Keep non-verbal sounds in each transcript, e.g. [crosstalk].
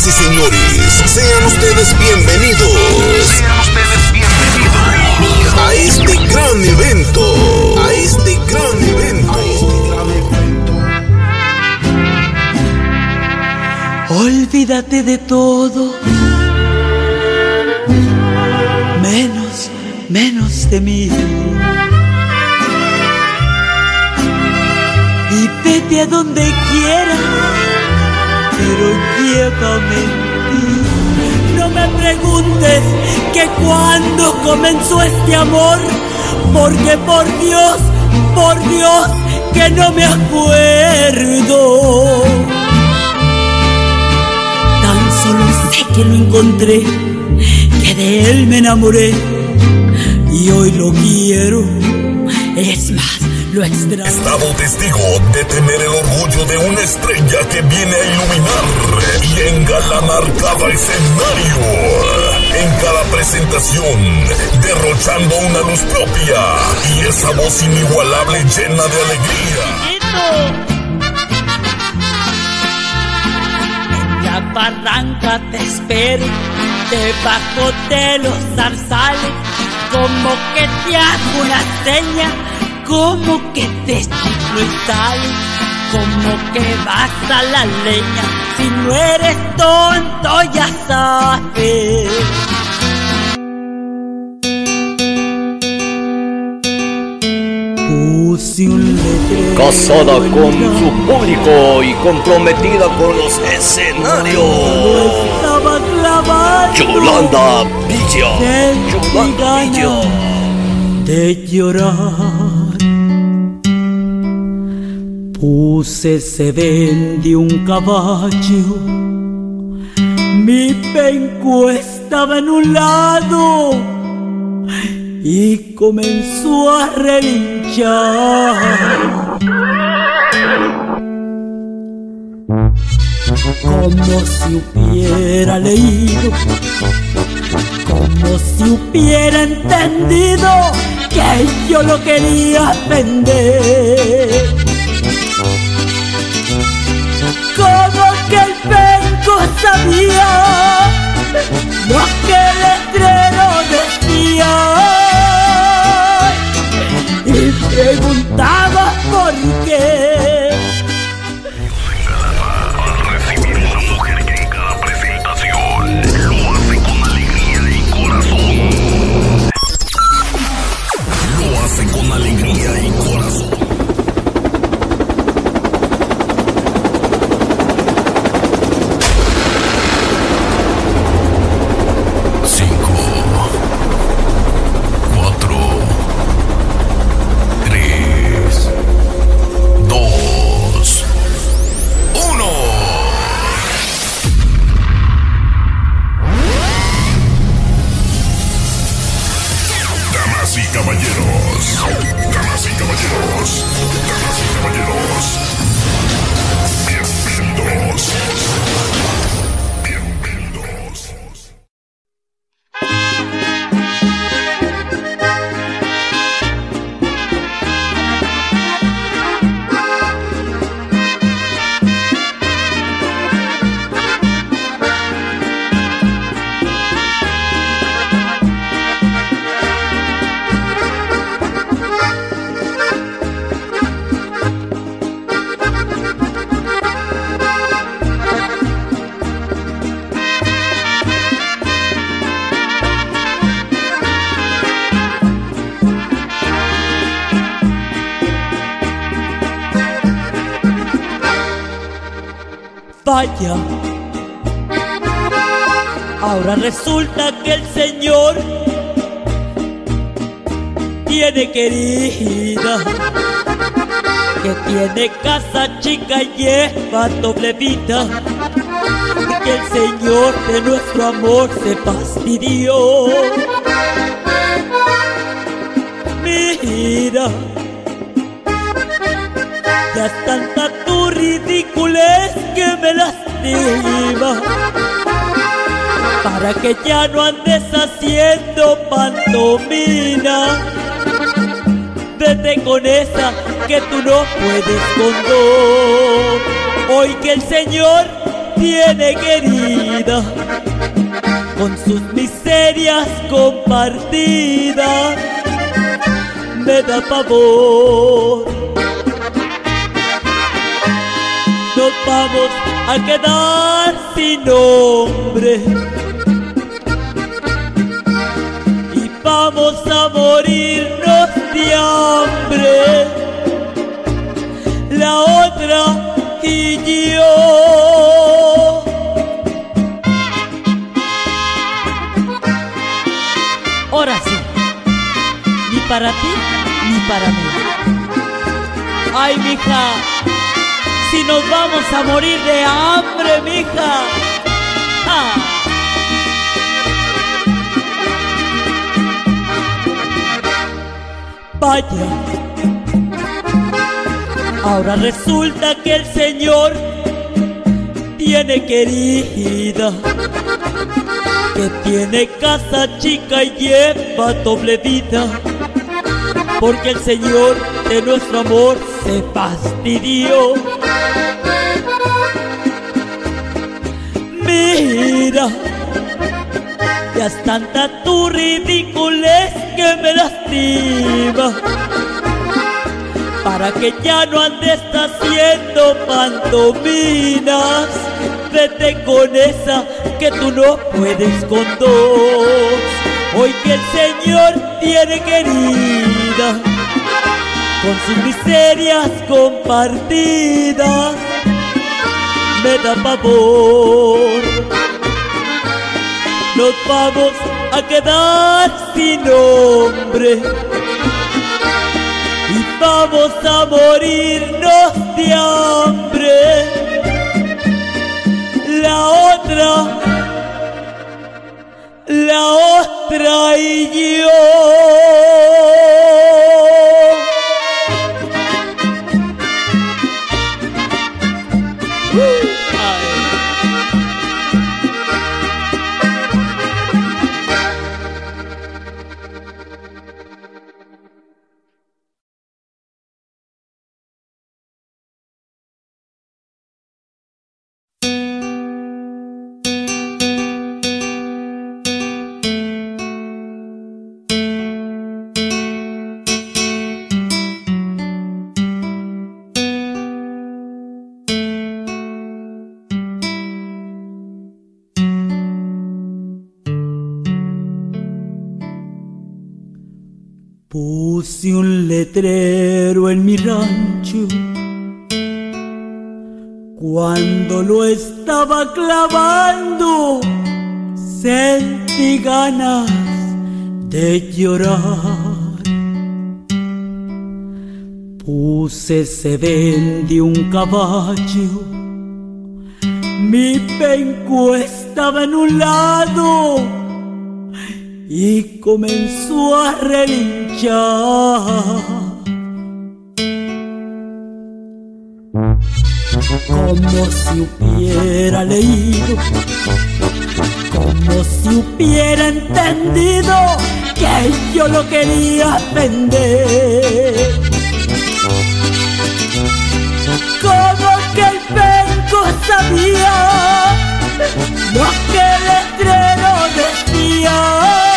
Señoras y señores, sean ustedes bienvenidos. A este gran evento. A este gran evento. Olvídate de todo. Menos, menos de mí. Y vete a donde quieras, pero llévame. No me preguntes que cuando comenzó este amor, porque por Dios, por Dios, que no me acuerdo. Tan solo sé que lo encontré, que de él me enamoré y hoy lo quiero. Es más, lo extraño. Estado testigo de tener el orgullo de una estrella que viene a iluminar y engalanar cada escenario. En cada presentación, derrochando una luz propia y esa voz inigualable llena de alegría. En la barranca te espero, debajo de los zarzales, como que te hago una seña, como que te chiflo y sales, como que vas a la leña, si no eres tonto ya sabes. Casada con su público y comprometida con los escenarios. Yolanda Villa. Yolanda Villa. de llorar. Puse ese de un caballo, mi penco estaba en un lado y comenzó a relinchar. como si hubiera leído, como si hubiera entendido que yo lo quería vender. Penco sabía lo que el letrero decía y preguntaba por qué. Ahora resulta que el Señor tiene querida, que tiene casa chica y lleva doble vida, que el Señor de nuestro amor se fastidió. Mira, ya es tanta tu ridiculez que me lastima. Para que ya no andes haciendo pantomina. Vete con esa que tú no puedes con. Hoy que el Señor tiene querida, con sus miserias compartidas, me da pavor. Nos vamos a quedar sin nombre vamos a morirnos de hambre. La otra y yo. Ahora sí, ni para ti ni para mí. Ay, mija, si nos vamos a morir de hambre, mija. Ah. Vaya, ahora resulta que el Señor tiene querida, que tiene casa chica y lleva doble vida, porque el Señor de nuestro amor se fastidió. Mira, es tanta tu ridiculez que me lastima. Para que ya no andes haciendo pantominas, vete con esa que tú no puedes con dos. Hoy que el Señor tiene querida, con sus miserias compartidas, me da pavor. Nos vamos a quedar sin nombre y vamos a morirnos de hambre. La otra, la otra y yo. En mi rancho. Cuando lo estaba clavando sentí ganas de llorar. Puse sedén de un caballo, mi penco estaba en un lado y comenzó a relinchar. Como si hubiera leído, como si hubiera entendido que yo lo quería vender. Como que el penco sabía lo que el letrero decía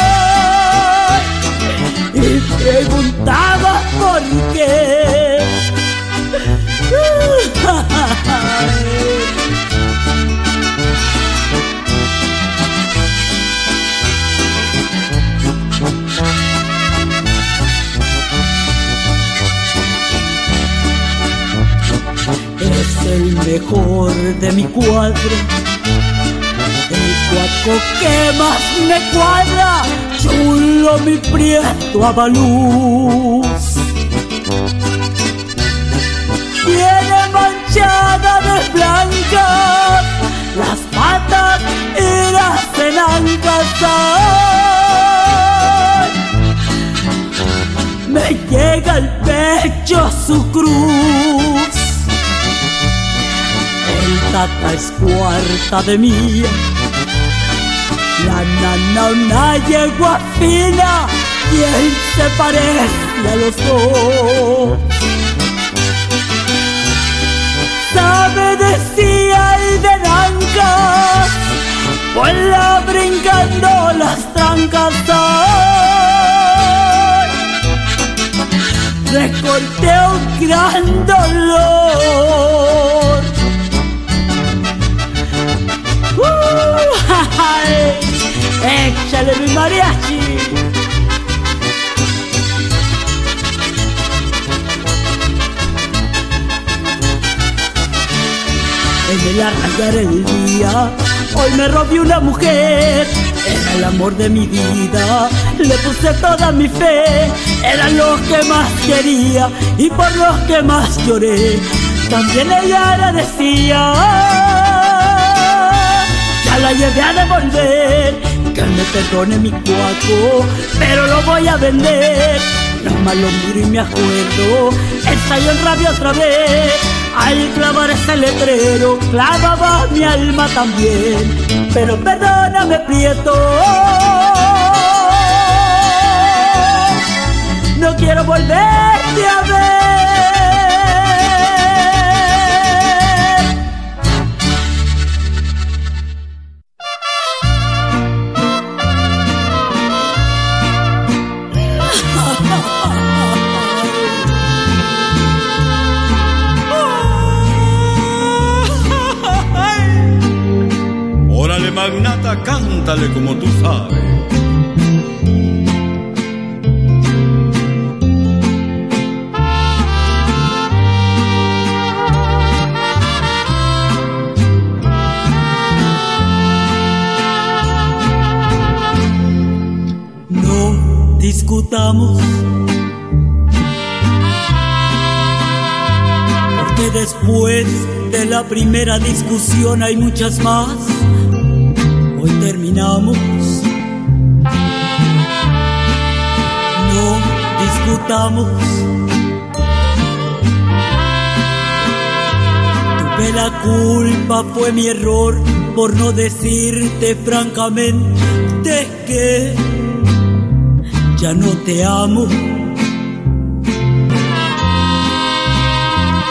preguntaba por qué. [laughs] Es el mejor de mi cuadro, el cuatro que más me cuadra chulo mi prieto avaluz. Tiene manchada de blanca las patas y las enancas. Me llega al pecho su cruz. El tata es cuarta de mía la nanana yegua fina, quien se parece a los dos. Sabe decía el de Nanca, vuela brincando las trancas. Recorté un gran dolor. ¡Uh! [laughs] échale mi mariachi. En el arrancar el día, hoy me robé una mujer era el amor de mi vida, le puse toda mi fe, eran los que más quería y por los que más lloré. También ella agradecía, ya la llevé a devolver, me perdone mi cuaco, pero lo voy a vender. No más lo miro y me acuerdo, estalló en rabia otra vez. Al clavar ese letrero, clavaba mi alma también. Pero perdóname, Prieto. No quiero volverte magnata, cántale como tú sabes. No discutamos. Porque después de la primera discusión hay muchas más. No discutamos. Tuve la culpa, fue mi error por no decirte francamente que ya no te amo.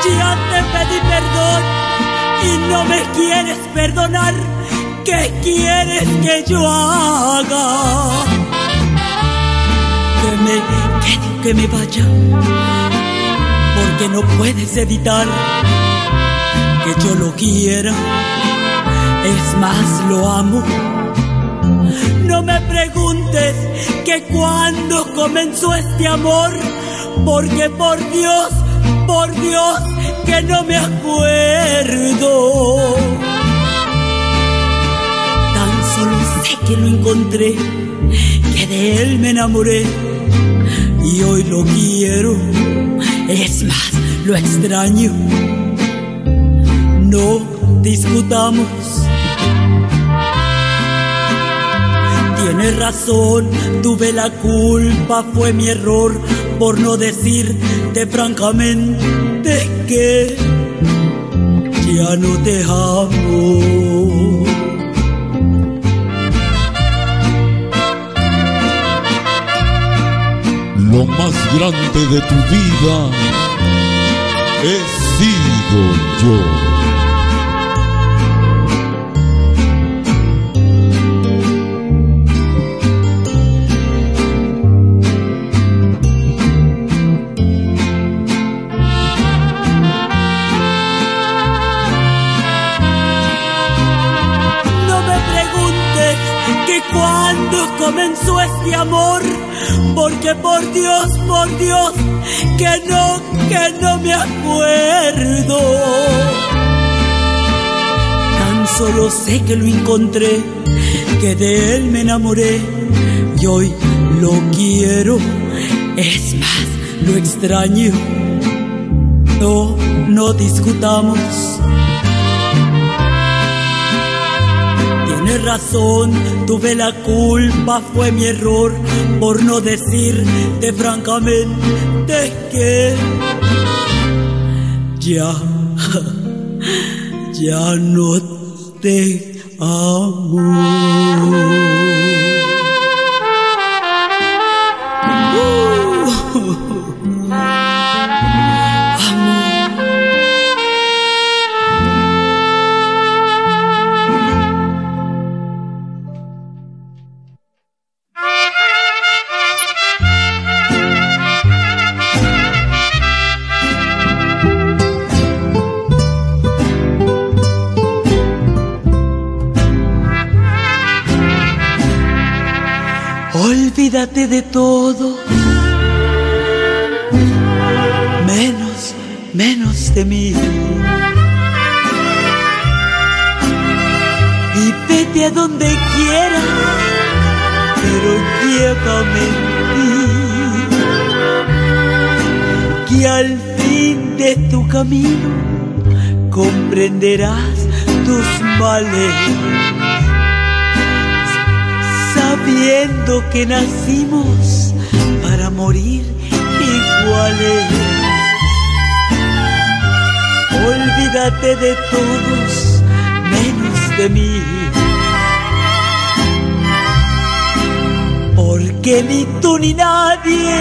Ya te pedí perdón y no me quieres perdonar. ¿Qué quieres que yo haga? Que me, que, que me vaya, porque no puedes evitar que yo lo quiera. Es más, lo amo. No me preguntes que cuando comenzó este amor, porque por Dios, por Dios, que no me acuerdo. Que lo encontré, que de él me enamoré y hoy lo quiero. Es más, lo extraño. No discutamos. Tienes razón, tuve la culpa, fue mi error por no decirte francamente que ya no te amo. Lo más grande de tu vida he sido yo. No me preguntes que cuando comenzó este amor, porque por Dios, por Dios, que no, que no me acuerdo. Tan solo sé que lo encontré, que de él me enamoré y hoy lo quiero. Es más, lo extraño. No, no discutamos. Razón, tuve la culpa, fue mi error por no decirte francamente que ya, [laughs] ya no te amo. De todo. Menos, menos de mí. Y vete a donde quieras, pero llévame en ti. Que al fin de tu camino comprenderás tus males sabiendo que nacimos para morir iguales. Olvídate de todos menos de mí. Porque ni tú ni nadie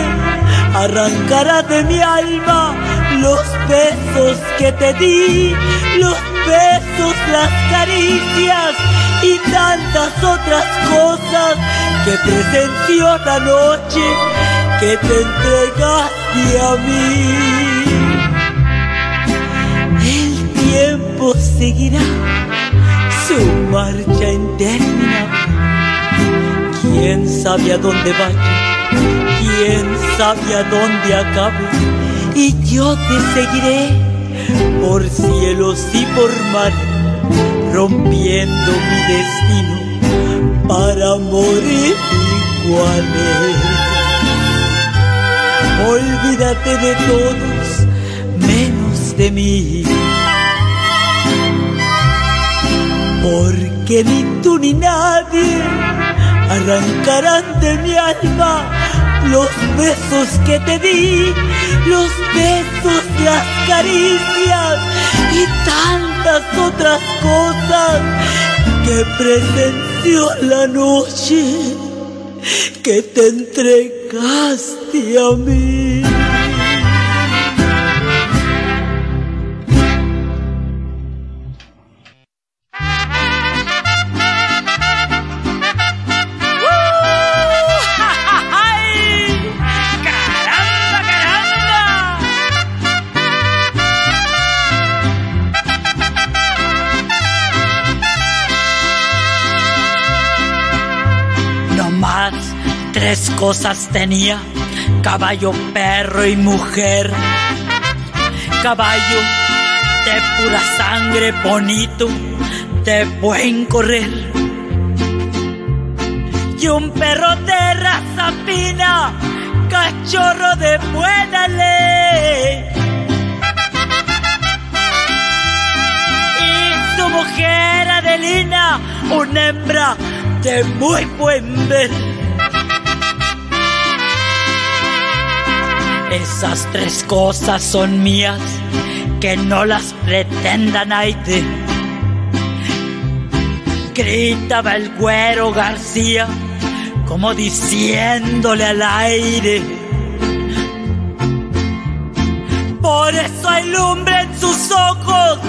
arrancará de mi alma los besos que te di, los besos, las caricias y tantas otras cosas que presenció la noche que te entregaste a mí. El tiempo seguirá su marcha interminable. ¿Quién sabe a dónde vaya? ¿Quién sabe a dónde acabe? Y yo te seguiré por cielos y por mar rompiendo mi destino para morir iguales. Olvídate de todos menos de mí. Porque ni tú ni nadie arrancarán de mi alma los besos que te di, los besos, las caricias y tantas otras cosas que presenció la noche que te entregaste a mí. Cosas tenía, caballo, perro y mujer. Caballo de pura sangre bonito, de buen correr. Y un perro de raza fina, cachorro de buena ley. Y su mujer Adelina, una hembra de muy buen ver. Esas tres cosas son mías, que no las pretendan aire. Gritaba el güero García, como diciéndole al aire. Por eso hay lumbre en sus ojos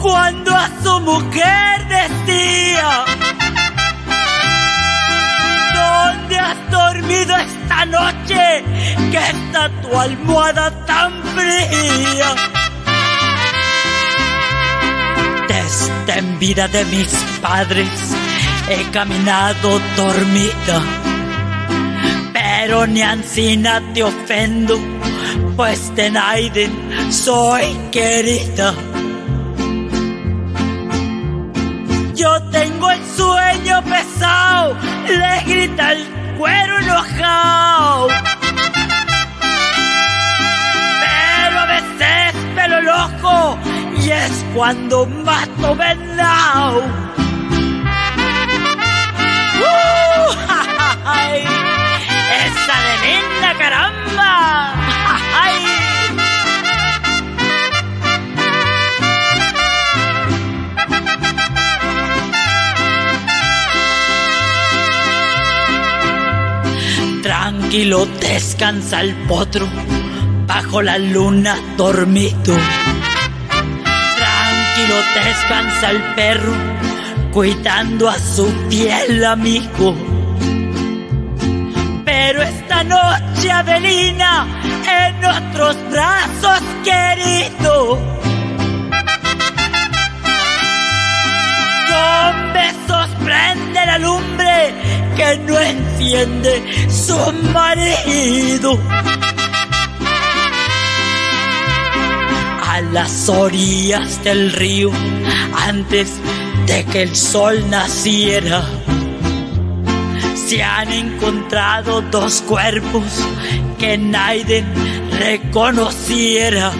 cuando a su mujer decía. ¿Dónde has dormido esta noche? Que está tu almohada tan fría. Desde en vida de mis padres he caminado dormida. Pero ni ansina te ofendo, pues de Naiden soy querida. Yo tengo el sueño pesado, le grita el cuero enojado. Y es cuando mato venado. ¡Uh! ¡Esa de linda caramba! ¡Ay! Tranquilo descansa el potro bajo la luna dormido. Tranquilo descansa el perro cuidando a su fiel amigo. Pero esta noche Adelina en otros brazos querido. Con besos prende la lumbre que no enciende su marido. A las orillas del río, antes de que el sol naciera, se han encontrado dos cuerpos que nadie reconociera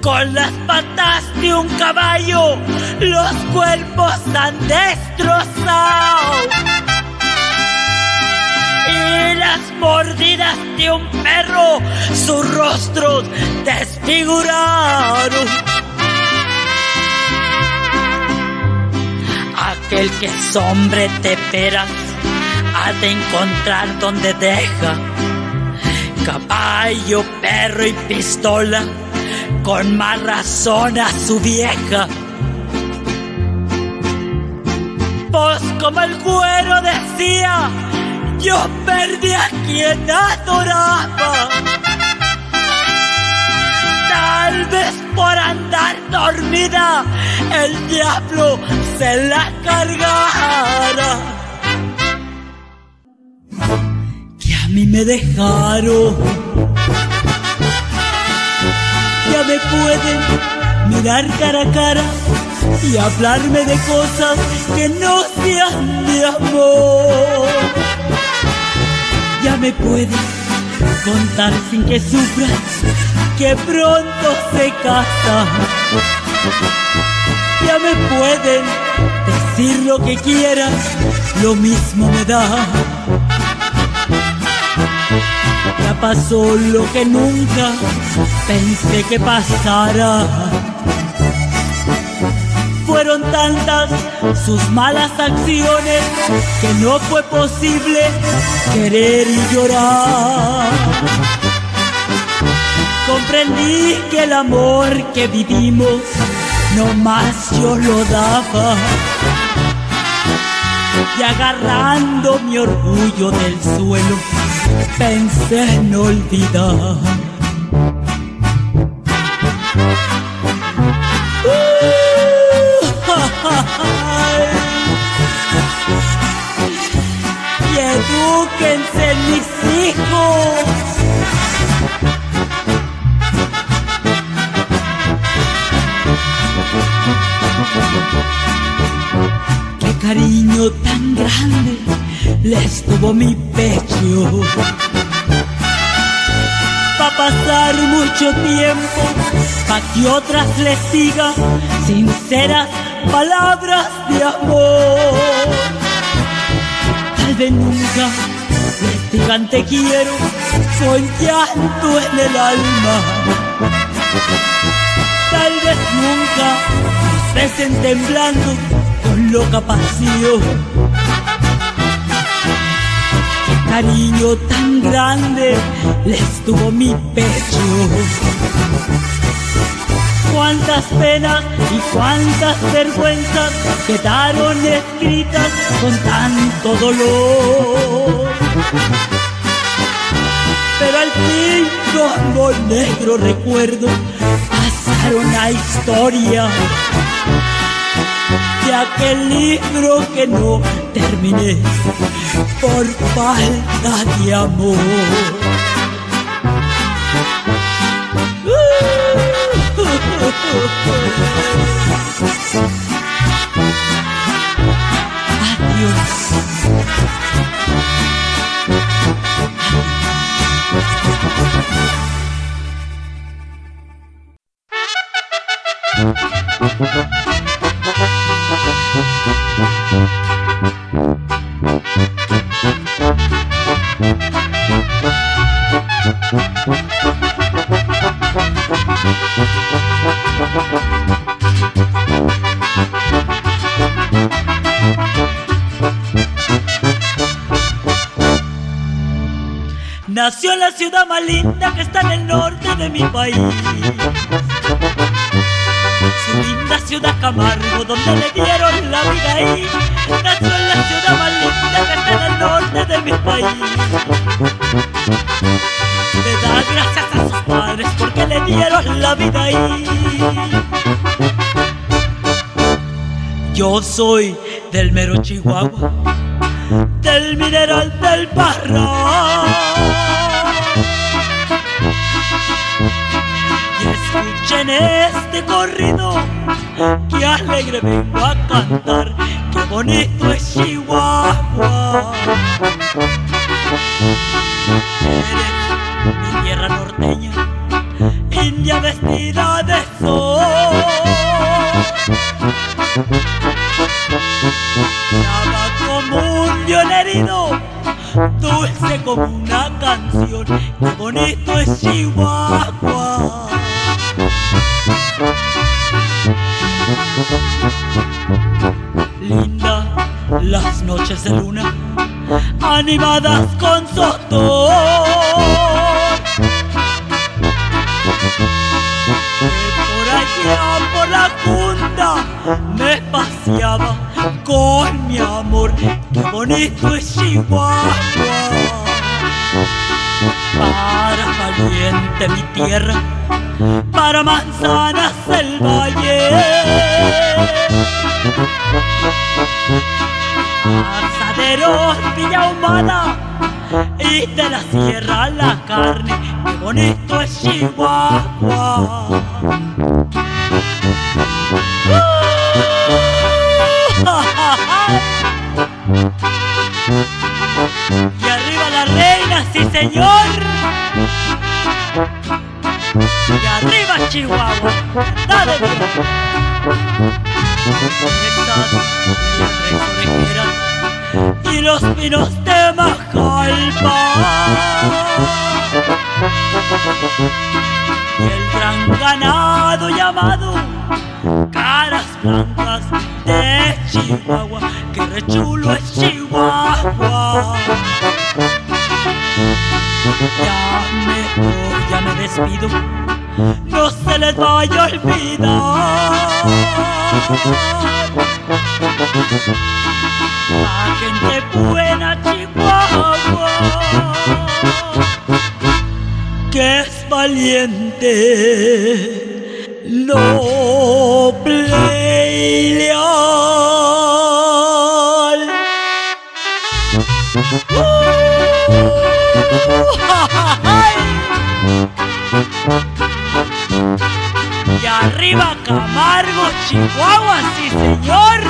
con las patas de un caballo los cuerpos han destrozado. Y las mordidas de un perro sus rostros desfiguraron. Aquel que es hombre de peras ha de encontrar donde deja caballo, perro y pistola con más razón a su vieja. Pues como el cuero decía, yo perdí a quien adoraba. Tal vez por andar dormida, el diablo se la cargara. Que a mí me dejaron ya me pueden mirar cara a cara y hablarme de cosas que no sean de amor. Ya me pueden contar sin que sufran que pronto se casan. Ya me pueden decir lo que quieran, lo mismo me da. Ya pasó lo que nunca pensé que pasara. Fueron tantas sus malas acciones que no fue posible querer y llorar. Comprendí que el amor que vivimos no más yo lo daba. Y agarrando mi orgullo del suelo, pensé en olvidar. Mis hijos. Qué cariño tan grande les tuvo mi pecho. Pa' pasar mucho tiempo, pa' que otras les diga sinceras palabras de amor. Tal vez nunca les digan te quiero con llanto en el alma. Tal vez nunca nos besen temblando con loca pasión. Qué cariño tan grande les tuvo mi pecho cuántas penas y cuántas vergüenzas quedaron escritas con tanto dolor. Pero al fin como negro recuerdo pasaron a historia de aquel libro que no terminé por falta de amor. [laughs] Nació en la ciudad más linda que está en el norte de mi país. Ciudad Camargo, donde le dieron la vida ahí. Nació en la ciudad más linda que está en el norte de mi país. Le da gracias a sus padres porque le dieron la vida ahí. Yo soy del mero Chihuahua del mineral del Parral. Y escuchen este corrido, que alegre vengo a cantar, qué bonito es Chihuahua. Eres mi tierra norteña, india vestida de sol. Nada como un león herido, dulce como una canción, qué bonito es Chihuahua. Animadas con sotón. Por allá por la junta me paseaba con mi amor, qué bonito es Chihuahua. Para valiente mi tierra, para manzanas el valle. Asaderos Villa Humana y de la sierra la carne, qué bonito es Chihuahua. Y arriba la reina, sí señor. Y arriba Chihuahua, dale bien. Y los pinos de Majalpa. Y el gran ganado llamado caras blancas de Chihuahua, que rechulo es Chihuahua. Ya me voy, ya me despido, no se les vaya a olvidar. La gente buena Chihuahua, que es valiente, noble y leal. [laughs] Y arriba Camargo, Chihuahua, sí señor.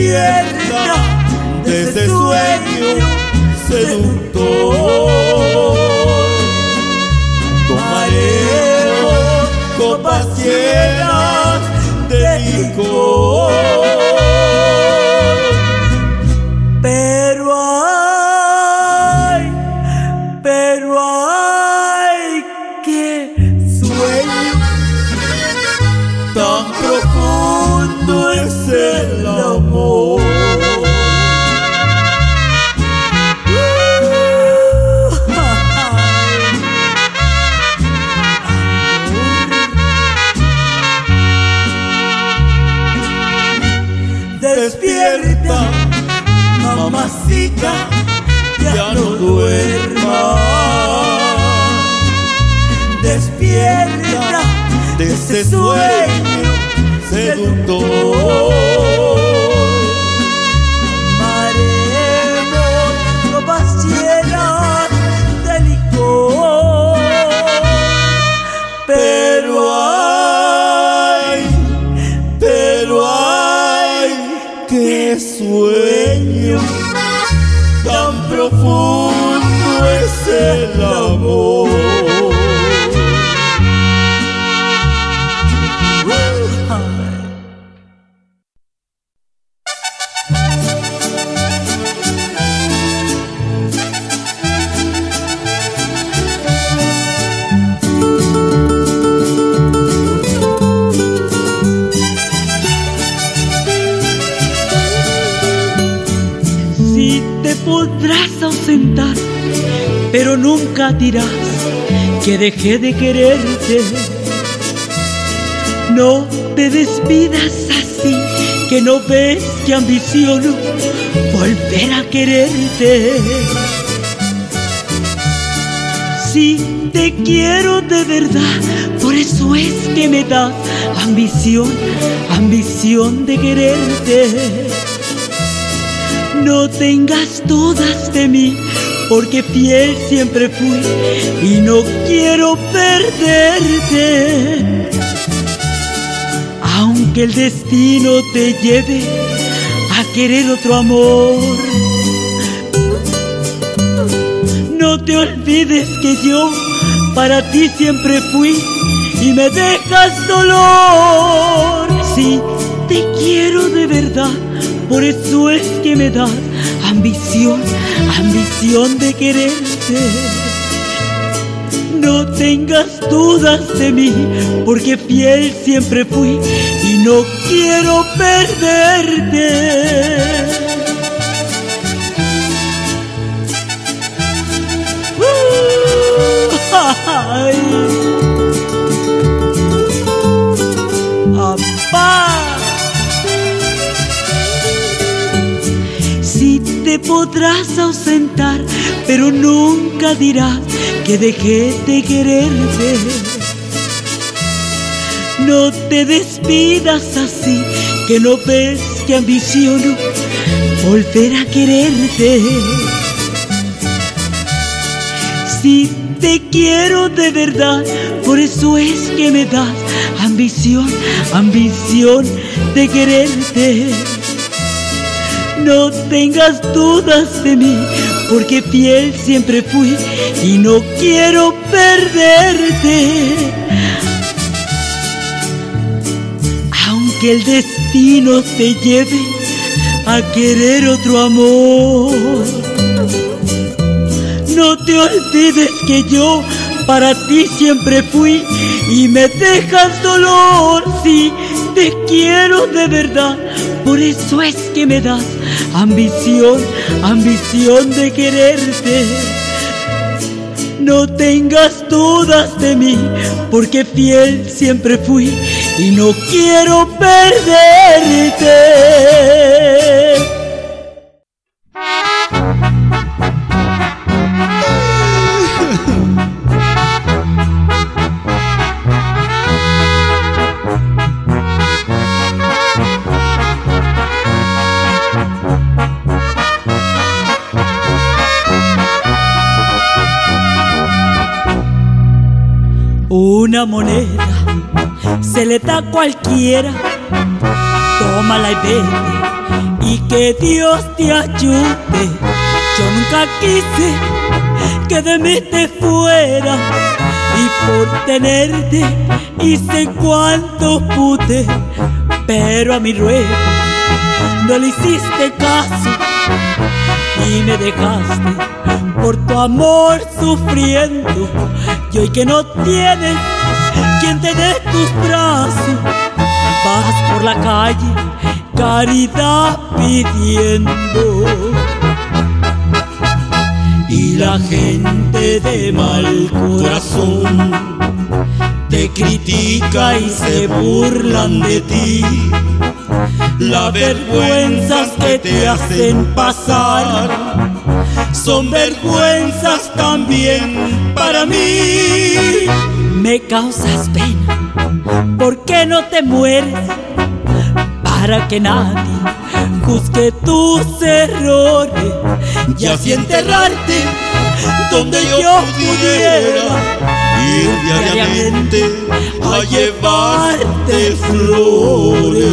Despierta de ese sueño seductor. Tomaremos copas pero nunca dirás que dejé de quererte. No te despidas así, que no ves que ambiciono volver a quererte. Si te quiero de verdad, por eso es que me da ambición, ambición de quererte. No tengas dudas de mí, porque fiel siempre fui y no quiero perderte. Aunque el destino te lleve a querer otro amor, no te olvides que yo para ti siempre fui y me dejas dolor. Si te quiero de verdad, por eso es que me das ambición ambición de quererte. No tengas dudas de mí, porque fiel siempre fui y no quiero perderte. [laughs] te podrás ausentar, pero nunca dirás que dejé de quererte. No te despidas así, que no ves que ambiciono volver a quererte. Si te quiero de verdad, por eso es que me das ambición, ambición de quererte. No tengas dudas de mí, porque fiel siempre fui y no quiero perderte. Aunque el destino te lleve a querer otro amor, no te olvides que yo para ti siempre fui y me dejas dolor si te quiero de verdad. Por eso es que me das ambición, ambición de quererte. No tengas dudas de mí, porque fiel siempre fui y no quiero perderte. Una moneda se le da a cualquiera. Tómala y vete y que Dios te ayude. Yo nunca quise que de mí te fuera y por tenerte hice cuanto pude, pero a mi ruego no le hiciste caso y me dejaste por tu amor sufriendo y hoy que no tienes dé tus brazos, vas por la calle caridad pidiendo. Y la gente de mal corazón te critica y se burlan de ti. las vergüenzas que te hacen pasar son vergüenzas también para mí. Me causas pena, ¿por qué no te mueres? Para que nadie juzgue tus errores y así enterrarte donde yo pudiera ir diariamente a llevarte flores.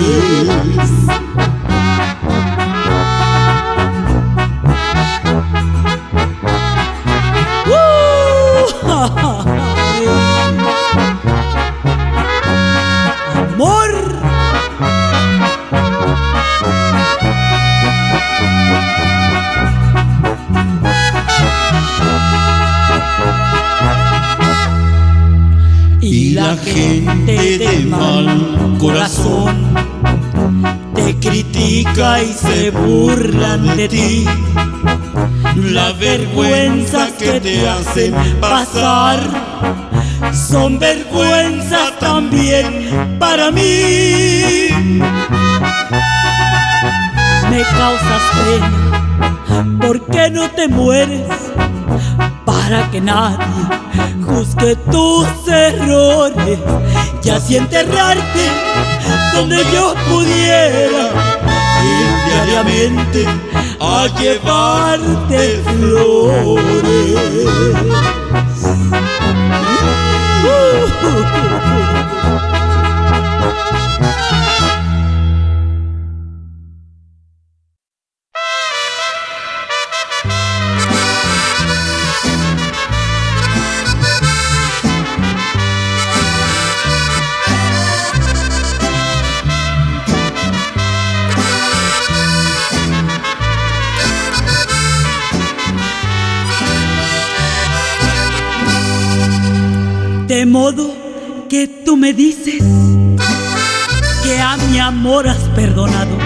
la [laughs] gente de mal corazón te critica y se burlan de ti. La vergüenza que te hacen pasar son vergüenzas también para mí. Me causas pena, ¿por qué no te mueres? Para que nadie juzgue tus errores y así enterrarte donde yo pudiera ir diariamente a llevarte flores. Me dices que a mi amor has perdonado,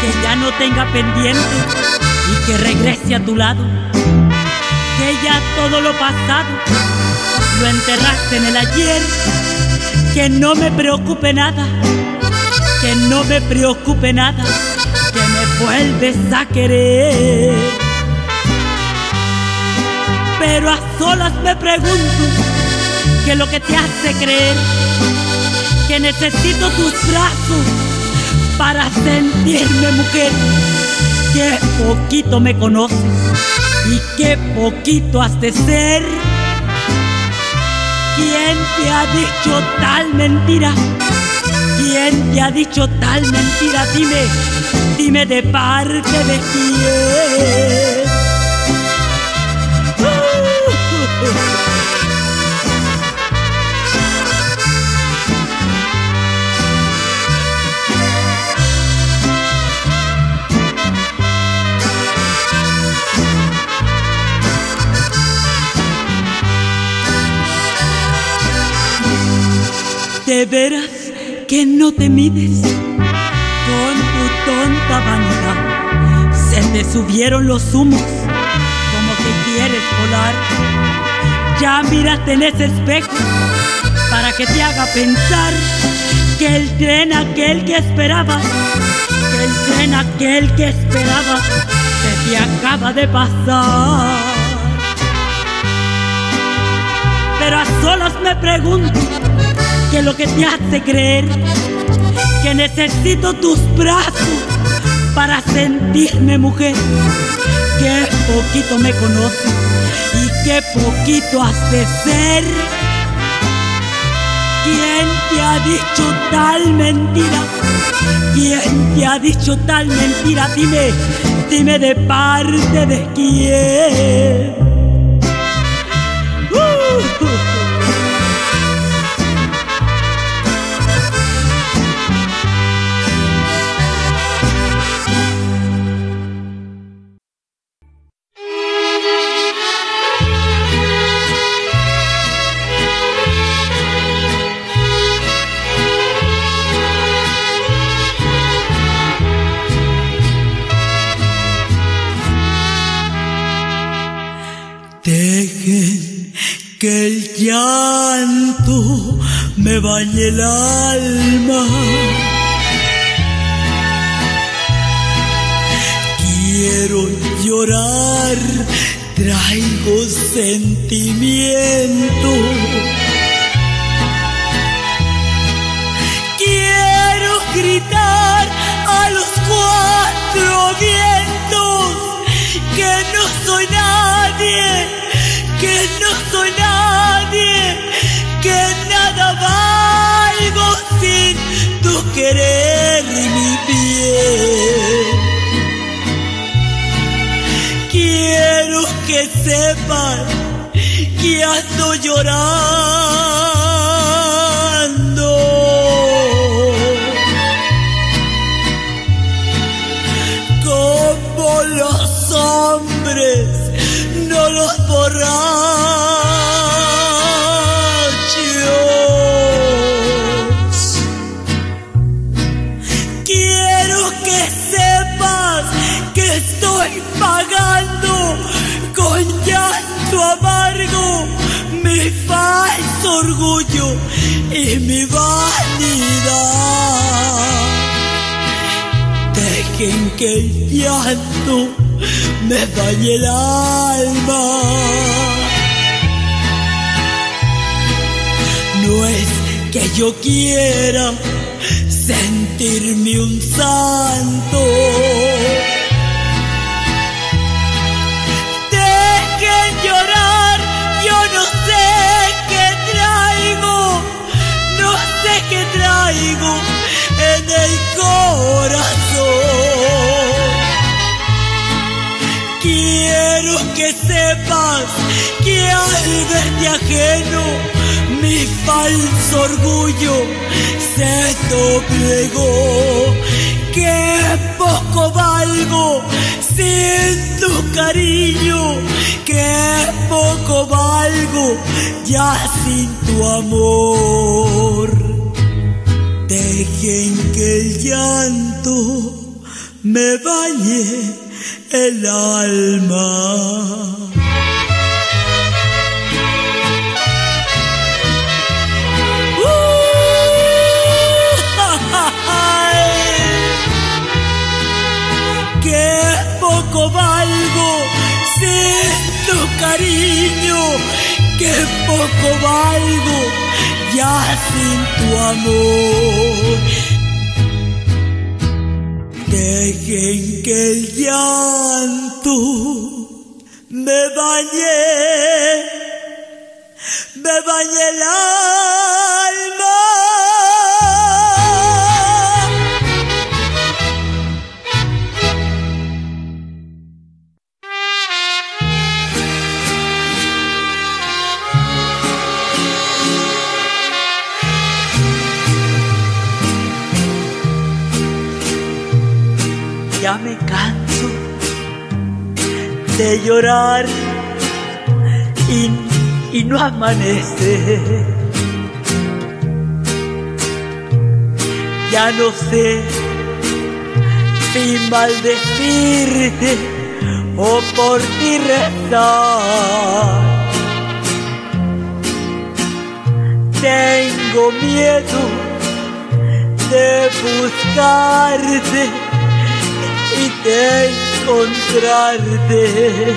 que ya no tenga pendiente y que regrese a tu lado, que ya todo lo pasado lo enterraste en el ayer, que no me preocupe nada, que no me preocupe nada, que me vuelves a querer. Pero a solas me pregunto, que lo que te hace creer que necesito tus brazos para sentirme mujer, que poquito me conoces y que poquito has de ser. ¿Quién te ha dicho tal mentira? ¿Quién te ha dicho tal mentira? Dime, dime de parte de quién. De veras que no te mides con tu tonta vanidad. Se te subieron los humos como que quieres volar. Ya mírate en ese espejo para que te haga pensar que el tren aquel que esperabas, que el tren aquel que esperabas, se te acaba de pasar. Pero a solas me pregunto que lo que te hace creer que necesito tus brazos para sentirme mujer, que poquito me conoces y que poquito has de ser. ¿Quién te ha dicho tal mentira? ¿Quién te ha dicho tal mentira? Dime, dime de parte de quién. Llanto que sepan que llorando. Que el llanto me bañe el alma. No es que yo quiera sentirme un santo. Al verte ajeno, mi falso orgullo se doblegó. Que poco valgo sin tu cariño, que poco valgo ya sin tu amor. Dejen que el llanto me bañe el alma. Valgo sin tu cariño, qué poco valgo ya sin tu amor. Dejen que el llanto me bañe, me bañe el de llorar y, y no amanece. Ya no sé si maldecirte o por ti rezar. Tengo miedo de buscarte y de encontrarte.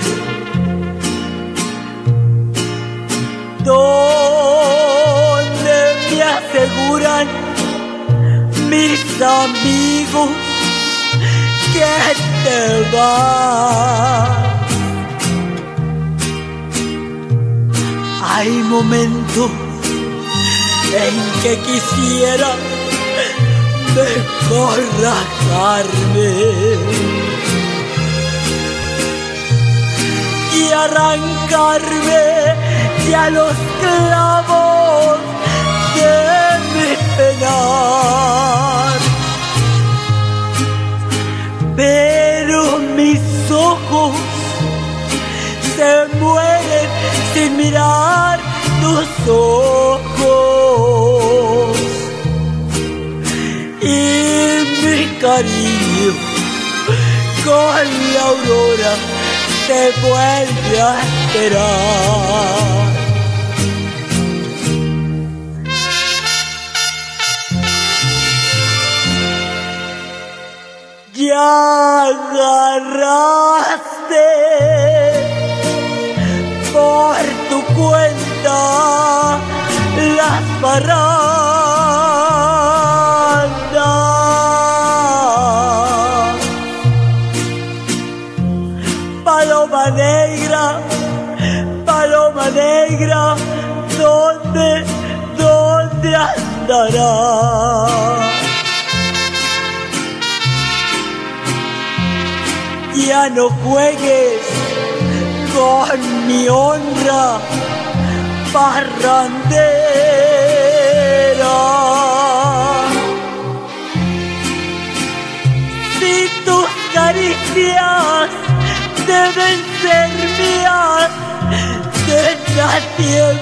Donde me aseguran mis amigos que te vas. Hay momentos en que quisiera mejor rajarme y arrancarme ya los clavos de mi penar. Pero mis ojos se mueren sin mirar tus ojos y mi cariño con la aurora te vuelve a esperar. Ya agarraste por tu cuenta las parrandas. Ya no juegues con mi honra parrandera. Si tus caricias deben ser mías, déjate en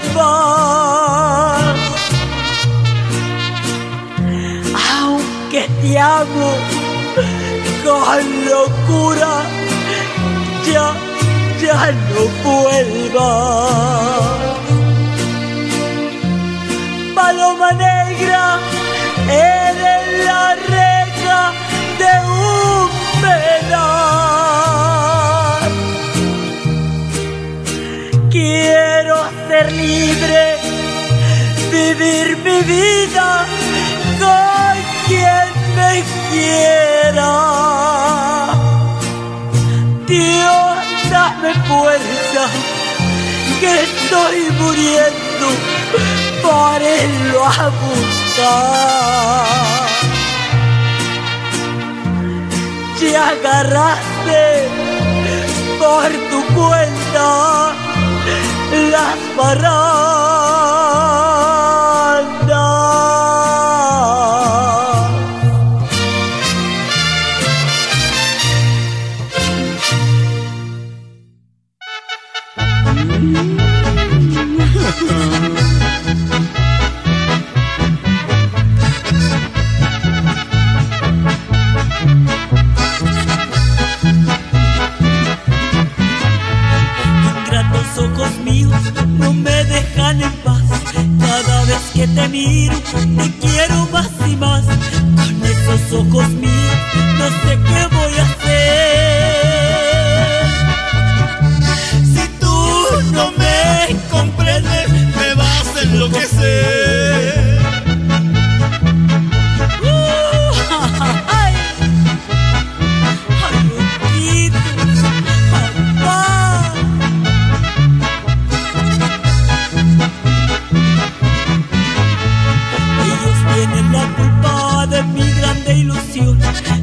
Aunque te amo, con locura, ya, ya no vuelva. Paloma negra, eres la reja de un penal. Quiero ser libre, vivir mi vida quiera. Dios, dame fuerza, que estoy muriendo por irlo a buscar. Te agarraste por tu cuenta las parrandas.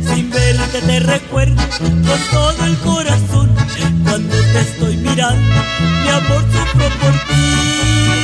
Sin verte te recuerdo con todo el corazón. Cuando te estoy mirando, mi amor sufro por ti.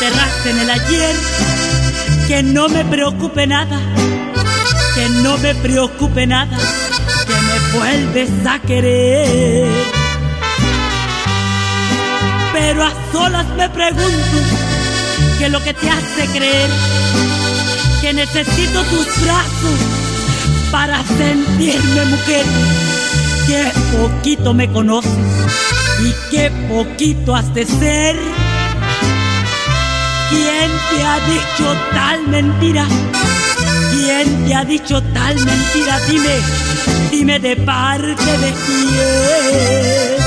Enterraste en el ayer, que no me preocupe nada, que no me preocupe nada, que me vuelves a querer. Pero a solas me pregunto que lo que te hace creer que necesito tus brazos para sentirme mujer. Que poquito me conoces y que poquito has de ser. ¿Quién te ha dicho tal mentira? ¿Quién te ha dicho tal mentira? Dime, dime de parte de quién.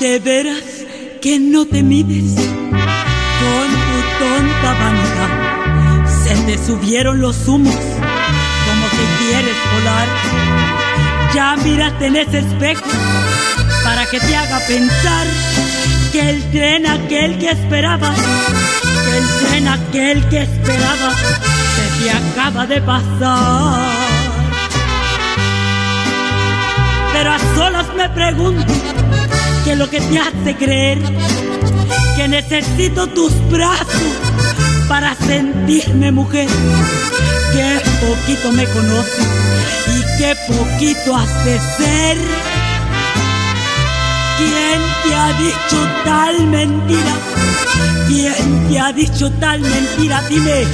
De veras que no te mides con tu tonta vanidad. Se te subieron los humos como que quieres volar. Ya mírate en ese espejo para que te haga pensar que el tren aquel que esperaba, que el tren aquel que esperaba, se te acaba de pasar. Pero a solas me pregunto que lo que te hace creer que necesito tus brazos para sentirme mujer. Que poquito me conoces y que poquito has de ser. ¿Quién te ha dicho tal mentira? ¿Quién te ha dicho tal mentira? Dime,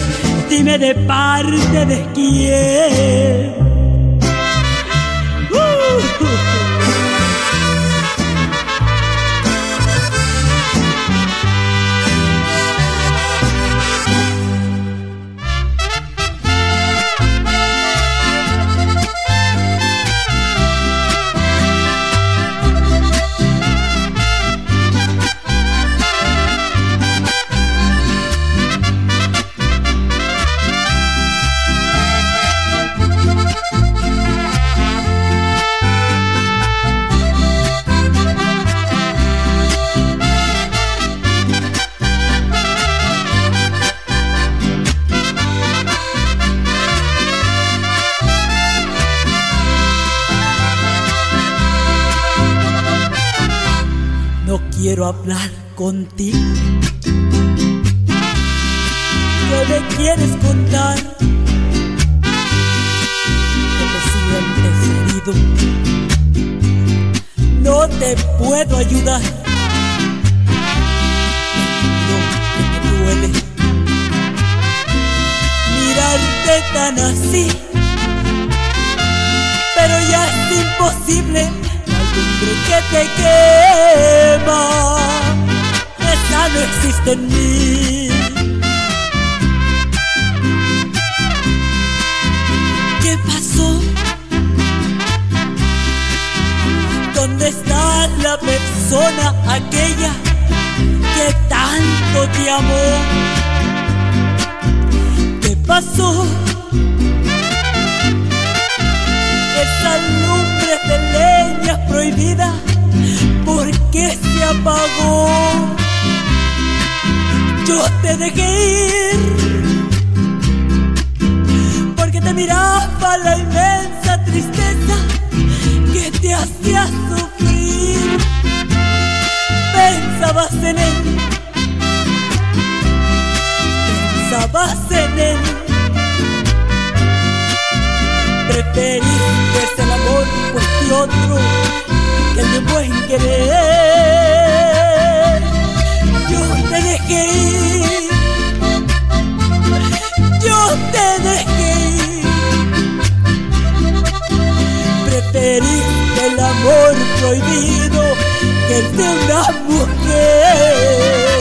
dime de parte de quién. Yo te dejé ir, porque te miraba la inmensa tristeza que te hacía sufrir. Pensabas en él, pensabas en él. Preferiste el amor pues de otro que el de buen querer. Te dejé yo te dejé. Preferiste el amor prohibido que el de una mujer.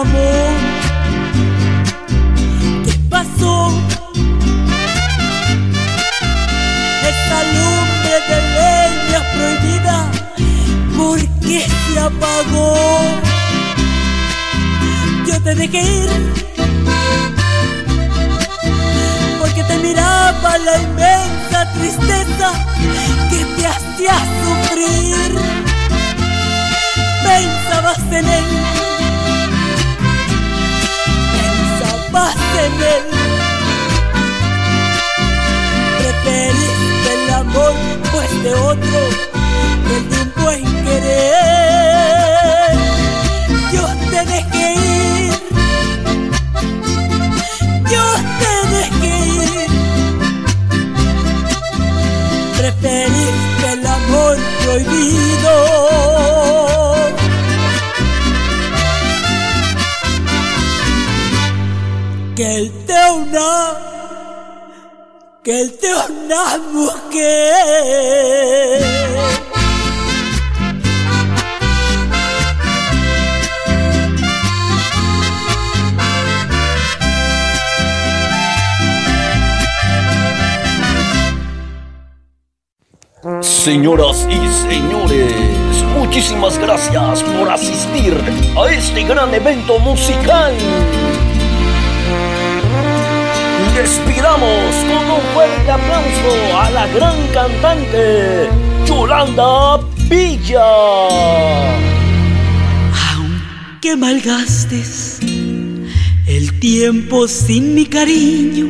Amó. ¿Qué pasó? Esta lumbre de leña prohibida, ¿por qué se apagó? Yo te dejé ir porque te miraba la inmensa tristeza que te hacía sufrir. Pensabas en él, pensabas en. Preferiste el amor pues de otro que el de un buen querer. Yo te dejé ir. Yo te dejé ir. Preferiste el amor prohibido. Que el una, que el una mujer. Señoras y señores, muchísimas gracias por asistir a este gran evento musical. Despidamos con un fuerte aplauso a la gran cantante Yolanda Villa. Aunque malgastes el tiempo sin mi cariño,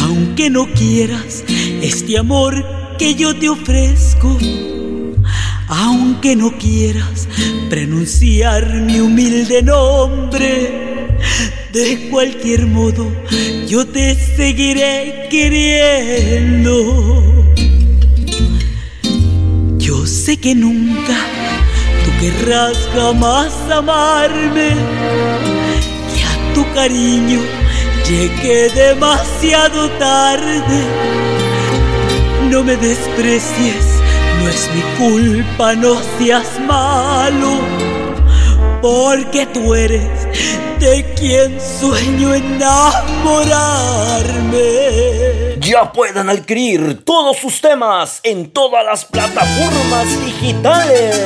aunque no quieras este amor que yo te ofrezco, aunque no quieras pronunciar mi humilde nombre, de cualquier modo yo te seguiré queriendo. Yo sé que nunca tú querrás jamás amarme, que a tu cariño llegué demasiado tarde. No me desprecies, no es mi culpa, no seas malo, porque tú eres de quien sueño enamorarme. Ya pueden adquirir todos sus temas en todas las plataformas digitales.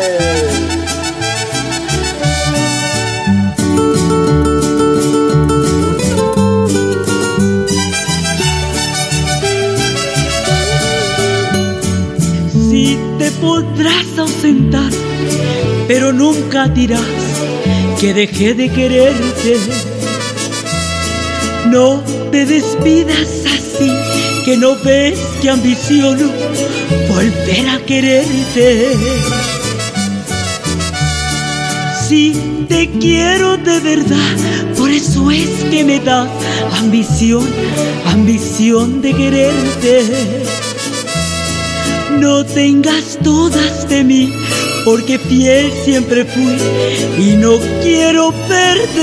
Si te podrás ausentar, pero nunca dirás que dejé de quererte. No te despidas así, que no ves que ambiciono volver a quererte. Si te quiero de verdad, por eso es que me das ambición, ambición de quererte. No tengas dudas de mí, porque fiel siempre fui y no quiero perderte.